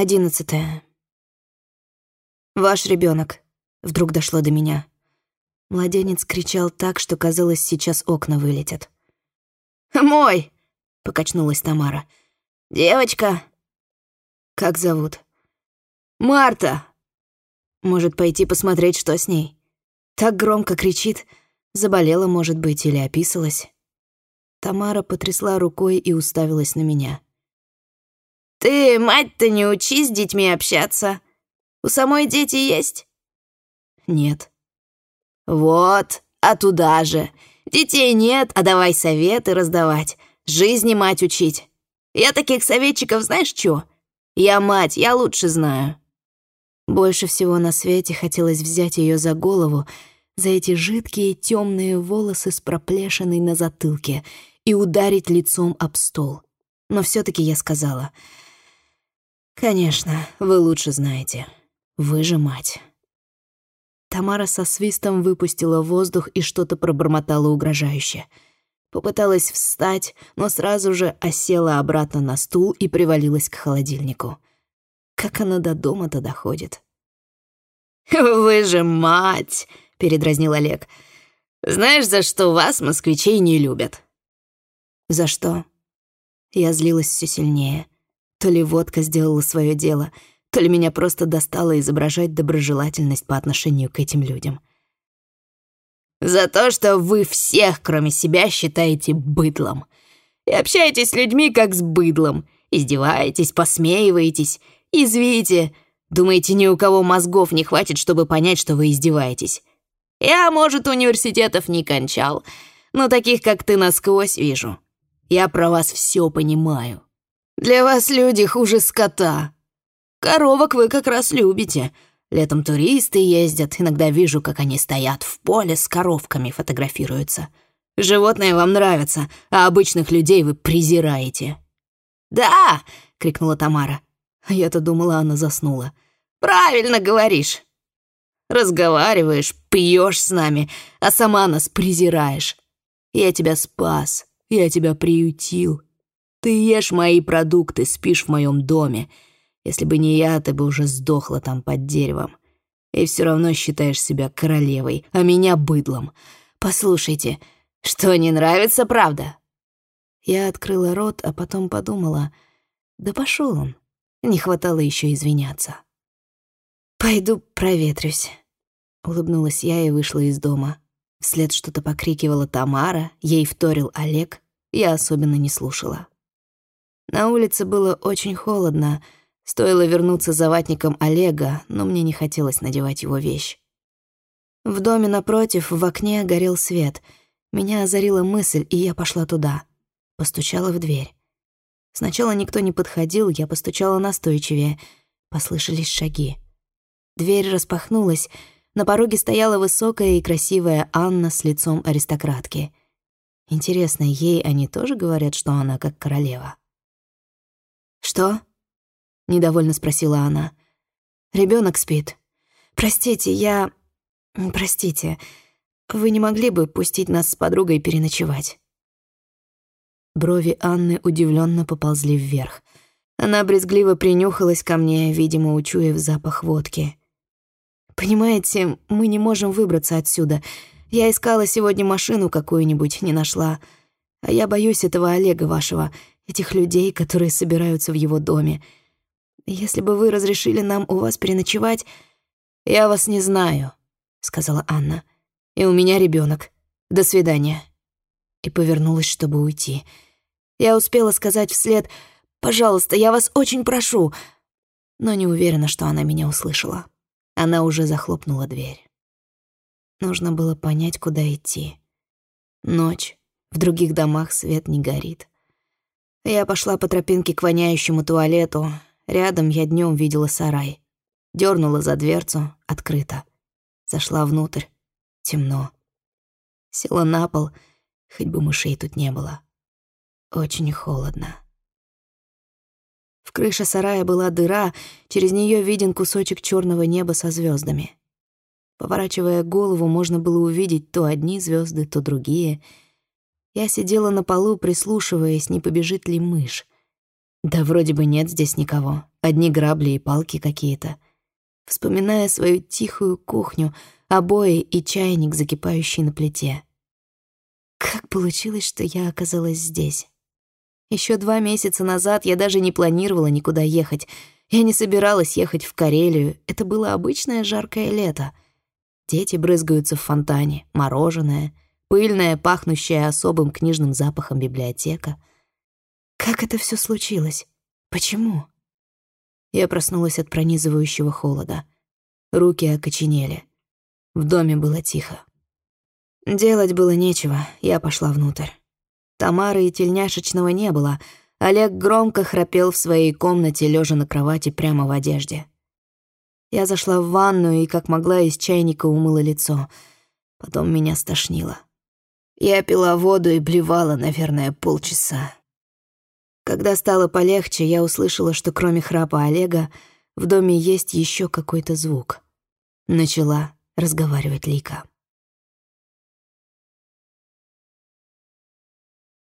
Одиннадцатое. Ваш ребенок. Вдруг дошло до меня. Младенец кричал так, что казалось, сейчас окна вылетят. «Мой!» — покачнулась Тамара. «Девочка!» «Как зовут?» «Марта!» «Может, пойти посмотреть, что с ней?» Так громко кричит. Заболела, может быть, или описалась. Тамара потрясла рукой и уставилась на меня. «Ты, мать-то, не учи с детьми общаться. У самой дети есть?» «Нет». «Вот, а туда же. Детей нет, а давай советы раздавать, жизни мать учить. Я таких советчиков знаешь чё? Я мать, я лучше знаю». Больше всего на свете хотелось взять ее за голову, за эти жидкие темные волосы с проплешиной на затылке и ударить лицом об стол. Но все таки я сказала — «Конечно, вы лучше знаете. Вы же мать». Тамара со свистом выпустила воздух и что-то пробормотала угрожающе. Попыталась встать, но сразу же осела обратно на стул и привалилась к холодильнику. Как она до дома-то доходит? «Вы же мать!» — передразнил Олег. «Знаешь, за что вас, москвичей, не любят?» «За что?» Я злилась все сильнее. То ли водка сделала свое дело, то ли меня просто достало изображать доброжелательность по отношению к этим людям. «За то, что вы всех, кроме себя, считаете быдлом. И общаетесь с людьми, как с быдлом. Издеваетесь, посмеиваетесь, извите. Думаете, ни у кого мозгов не хватит, чтобы понять, что вы издеваетесь. Я, может, университетов не кончал, но таких, как ты, насквозь вижу. Я про вас все понимаю. Для вас люди хуже скота. Коровок вы как раз любите. Летом туристы ездят, иногда вижу, как они стоят в поле с коровками, фотографируются. Животные вам нравятся, а обычных людей вы презираете». «Да!» — крикнула Тамара. Я-то думала, она заснула. «Правильно говоришь. Разговариваешь, пьешь с нами, а сама нас презираешь. Я тебя спас, я тебя приютил, ты ешь мои продукты, спишь в моем доме. Если бы не я, ты бы уже сдохла там под деревом. И все равно считаешь себя королевой, а меня быдлом. Послушайте, что не нравится, правда?» Я открыла рот, а потом подумала, да пошел он. Не хватало еще извиняться. «Пойду проветрюсь», — улыбнулась я и вышла из дома. Вслед что-то покрикивала Тамара, ей вторил Олег, я особенно не слушала. На улице было очень холодно. Стоило вернуться за ватником Олега, но мне не хотелось надевать его вещь. В доме напротив в окне горел свет. Меня озарила мысль, и я пошла туда. Постучала в дверь. Сначала никто не подходил, я постучала настойчивее. Послышались шаги. Дверь распахнулась. На пороге стояла высокая и красивая Анна с лицом аристократки. Интересно, ей они тоже говорят, что она как королева? «Что?» — недовольно спросила она. Ребенок спит. Простите, я... Простите, вы не могли бы пустить нас с подругой переночевать?» Брови Анны удивленно поползли вверх. Она брезгливо принюхалась ко мне, видимо, учуяв запах водки. «Понимаете, мы не можем выбраться отсюда. Я искала сегодня машину какую-нибудь, не нашла. А я боюсь этого Олега вашего этих людей, которые собираются в его доме. Если бы вы разрешили нам у вас переночевать... Я вас не знаю, сказала Анна. И у меня ребенок. До свидания. И повернулась, чтобы уйти. Я успела сказать вслед «Пожалуйста, я вас очень прошу», но не уверена, что она меня услышала. Она уже захлопнула дверь. Нужно было понять, куда идти. Ночь, в других домах свет не горит. Я пошла по тропинке к воняющему туалету. Рядом я днем видела сарай. Дёрнула за дверцу, открыто. Зашла внутрь. Темно. Села на пол, хоть бы мышей тут не было. Очень холодно. В крыше сарая была дыра, через нее виден кусочек черного неба со звездами. Поворачивая голову, можно было увидеть то одни звезды, то другие — я сидела на полу, прислушиваясь, не побежит ли мышь. Да вроде бы нет здесь никого. Одни грабли и палки какие-то. Вспоминая свою тихую кухню, обои и чайник, закипающий на плите. Как получилось, что я оказалась здесь? Еще два месяца назад я даже не планировала никуда ехать. Я не собиралась ехать в Карелию. Это было обычное жаркое лето. Дети брызгаются в фонтане, мороженое, пыльная, пахнущая особым книжным запахом библиотека. Как это все случилось? Почему? Я проснулась от пронизывающего холода. Руки окоченели. В доме было тихо. Делать было нечего, я пошла внутрь. Тамары и тельняшечного не было. Олег громко храпел в своей комнате, лежа на кровати прямо в одежде. Я зашла в ванную и, как могла, из чайника умыла лицо. Потом меня стошнило. Я пила воду и блевала, наверное, полчаса. Когда стало полегче, я услышала, что кроме храпа Олега в доме есть еще какой-то звук. Начала разговаривать Лика.